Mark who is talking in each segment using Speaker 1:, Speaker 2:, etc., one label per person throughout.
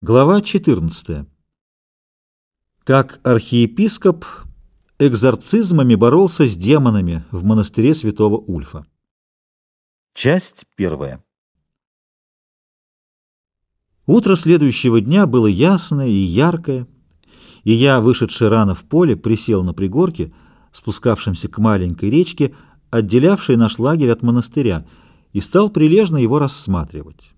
Speaker 1: Глава 14. Как архиепископ экзорцизмами боролся с демонами в монастыре святого Ульфа. Часть первая. Утро следующего дня было ясное и яркое, и я, вышедший рано в поле, присел на пригорке, спускавшемся к маленькой речке, отделявшей наш лагерь от монастыря, и стал прилежно его рассматривать.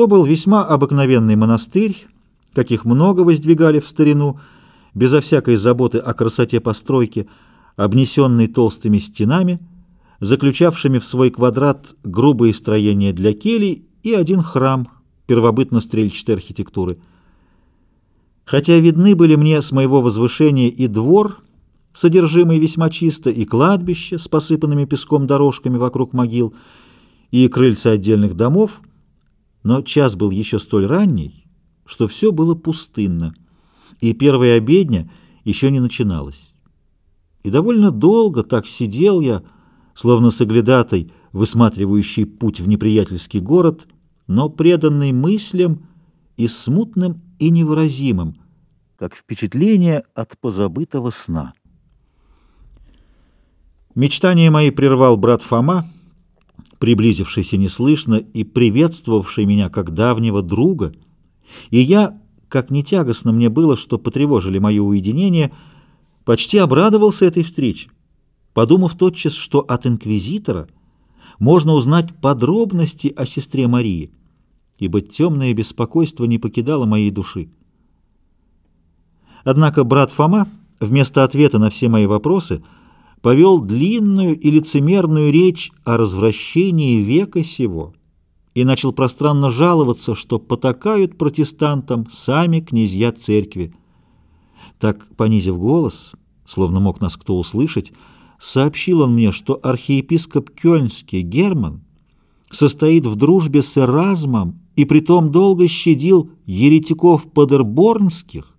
Speaker 1: То был весьма обыкновенный монастырь, каких много воздвигали в старину, безо всякой заботы о красоте постройки, обнесенный толстыми стенами, заключавшими в свой квадрат грубые строения для келий и один храм первобытно-стрельчатой архитектуры. Хотя видны были мне с моего возвышения и двор, содержимый весьма чисто, и кладбище с посыпанными песком дорожками вокруг могил, и крыльца отдельных домов, но час был еще столь ранний, что все было пустынно, и первая обедня еще не начиналась. И довольно долго так сидел я, словно соглядатой, высматривающий путь в неприятельский город, но преданный мыслям и смутным, и невыразимым, как впечатление от позабытого сна. Мечтания мои прервал брат Фома, приблизившийся неслышно и приветствовавший меня как давнего друга, и я, как не тягостно мне было, что потревожили мое уединение, почти обрадовался этой встрече, подумав тотчас, что от инквизитора можно узнать подробности о сестре Марии, ибо темное беспокойство не покидало моей души. Однако брат Фома, вместо ответа на все мои вопросы, повел длинную и лицемерную речь о развращении века сего и начал пространно жаловаться, что потакают протестантам сами князья церкви. Так, понизив голос, словно мог нас кто услышать, сообщил он мне, что архиепископ Кёльнский Герман состоит в дружбе с Эразмом и притом долго щадил еретиков подерборнских,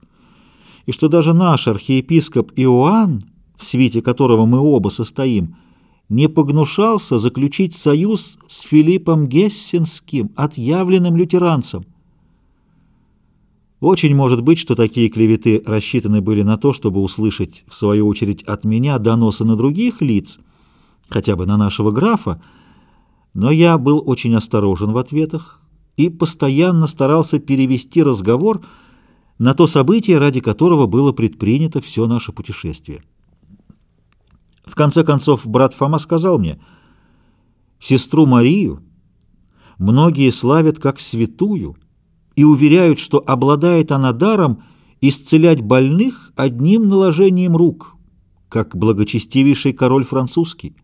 Speaker 1: и что даже наш архиепископ Иоанн в свете которого мы оба состоим, не погнушался заключить союз с Филиппом Гессенским, отъявленным лютеранцем. Очень может быть, что такие клеветы рассчитаны были на то, чтобы услышать, в свою очередь, от меня доносы на других лиц, хотя бы на нашего графа, но я был очень осторожен в ответах и постоянно старался перевести разговор на то событие, ради которого было предпринято все наше путешествие. Конце концов, брат Фома сказал мне, «Сестру Марию многие славят как святую и уверяют, что обладает она даром исцелять больных одним наложением рук, как благочестивейший король французский.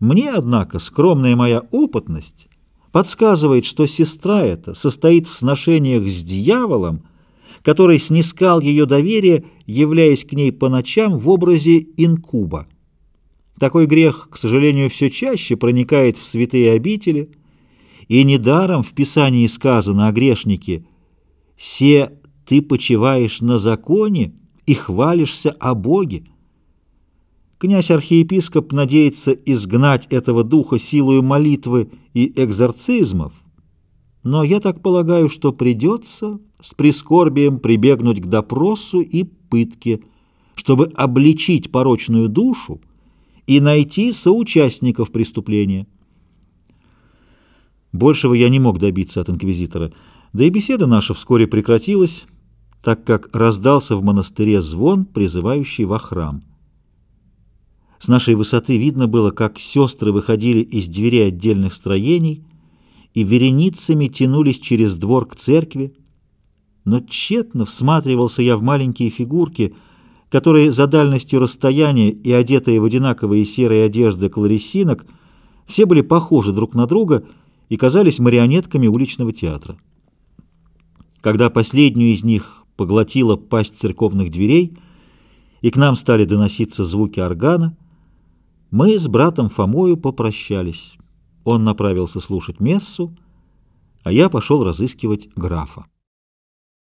Speaker 1: Мне, однако, скромная моя опытность подсказывает, что сестра эта состоит в сношениях с дьяволом, который снискал ее доверие, являясь к ней по ночам в образе инкуба. Такой грех, к сожалению, все чаще проникает в святые обители, и недаром в Писании сказано о грешнике «Се ты почиваешь на законе и хвалишься о Боге». Князь-архиепископ надеется изгнать этого духа силою молитвы и экзорцизмов, но я так полагаю, что придется с прискорбием прибегнуть к допросу и пытке, чтобы обличить порочную душу и найти соучастников преступления. Большего я не мог добиться от инквизитора, да и беседа наша вскоре прекратилась, так как раздался в монастыре звон, призывающий во храм. С нашей высоты видно было, как сестры выходили из дверей отдельных строений и вереницами тянулись через двор к церкви, но тщетно всматривался я в маленькие фигурки, которые за дальностью расстояния и одетые в одинаковые серые одежды кларисинок все были похожи друг на друга и казались марионетками уличного театра. Когда последнюю из них поглотила пасть церковных дверей, и к нам стали доноситься звуки органа, мы с братом Фомою попрощались. Он направился слушать мессу, а я пошел разыскивать графа.